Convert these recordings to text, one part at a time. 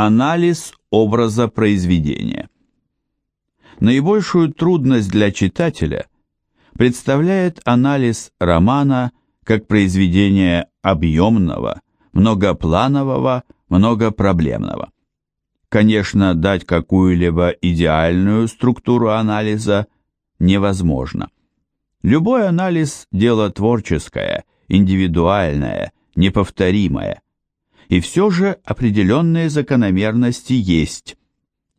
Анализ образа произведения. Наибольшую трудность для читателя представляет анализ романа как произведения объемного, многопланового, многопроблемного. Конечно, дать какую-либо идеальную структуру анализа невозможно. Любой анализ – дело творческое, индивидуальное, неповторимое – и все же определенные закономерности есть.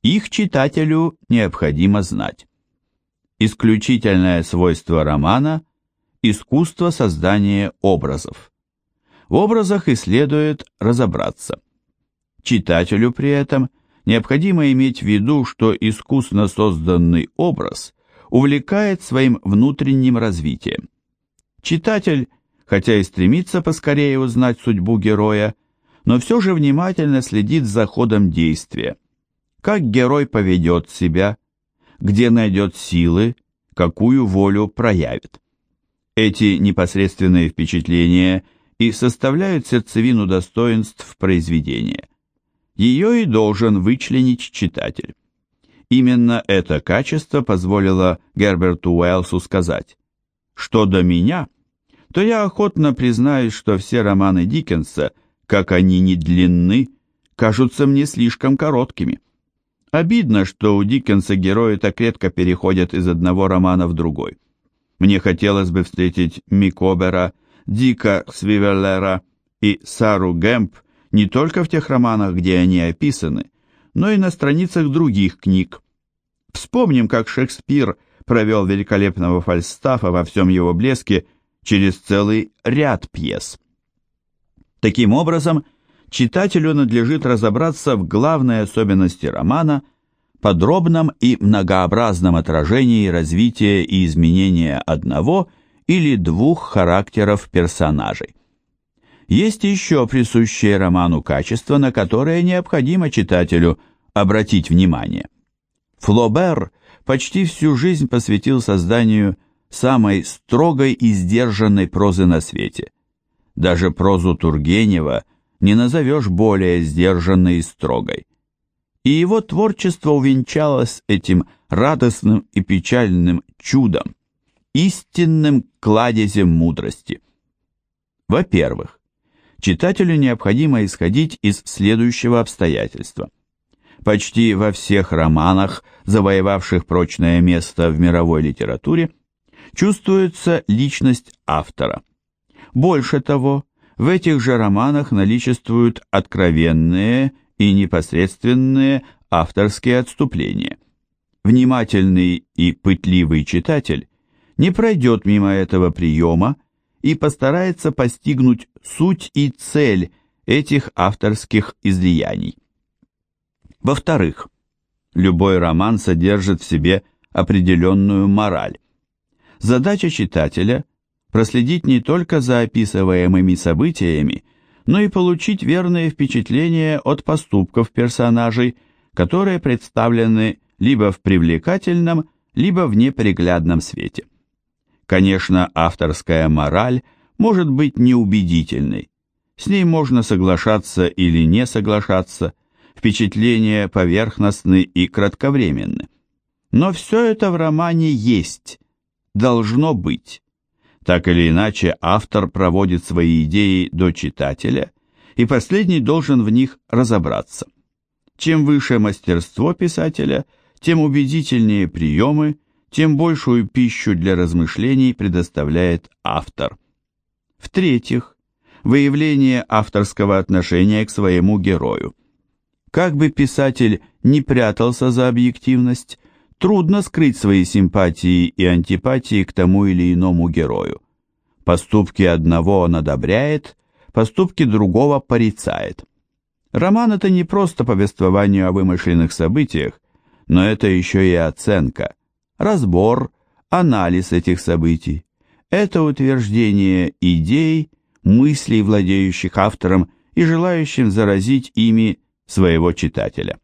Их читателю необходимо знать. Исключительное свойство романа – искусство создания образов. В образах и следует разобраться. Читателю при этом необходимо иметь в виду, что искусно созданный образ увлекает своим внутренним развитием. Читатель, хотя и стремится поскорее узнать судьбу героя, но все же внимательно следит за ходом действия. Как герой поведет себя, где найдет силы, какую волю проявит. Эти непосредственные впечатления и составляют сердцевину достоинств произведения. Ее и должен вычленить читатель. Именно это качество позволило Герберту Уэллсу сказать, что до меня, то я охотно признаюсь, что все романы Диккенса – как они не длинны, кажутся мне слишком короткими. Обидно, что у Диккенса герои так редко переходят из одного романа в другой. Мне хотелось бы встретить Микобера, Дика Свивеллера и Сару Гэмп не только в тех романах, где они описаны, но и на страницах других книг. Вспомним, как Шекспир провел великолепного Фальстафа во всем его блеске через целый ряд пьес. Таким образом, читателю надлежит разобраться в главной особенности романа, подробном и многообразном отражении развития и изменения одного или двух характеров персонажей. Есть еще присущее роману качество, на которое необходимо читателю обратить внимание. Флобер почти всю жизнь посвятил созданию самой строгой и сдержанной прозы на свете – даже прозу Тургенева не назовешь более сдержанной и строгой. И его творчество увенчалось этим радостным и печальным чудом, истинным кладезем мудрости. Во-первых, читателю необходимо исходить из следующего обстоятельства. Почти во всех романах, завоевавших прочное место в мировой литературе, чувствуется личность автора – больше того, в этих же романах наличествуют откровенные и непосредственные авторские отступления. Внимательный и пытливый читатель не пройдет мимо этого приема и постарается постигнуть суть и цель этих авторских излияний. Во-вторых, любой роман содержит в себе определенную мораль. Задача читателя проследить не только за описываемыми событиями, но и получить верные впечатления от поступков персонажей, которые представлены либо в привлекательном, либо в неприглядном свете. Конечно, авторская мораль может быть неубедительной. С ней можно соглашаться или не соглашаться, впечатления поверхностны и кратковременны. Но все это в романе есть, должно быть. Так или иначе, автор проводит свои идеи до читателя, и последний должен в них разобраться. Чем выше мастерство писателя, тем убедительнее приемы, тем большую пищу для размышлений предоставляет автор. В-третьих, выявление авторского отношения к своему герою. Как бы писатель не прятался за объективность, трудно скрыть свои симпатии и антипатии к тому или иному герою. Поступки одного он одобряет, поступки другого порицает. Роман – это не просто повествование о вымышленных событиях, но это еще и оценка, разбор, анализ этих событий. Это утверждение идей, мыслей, владеющих автором и желающим заразить ими своего читателя.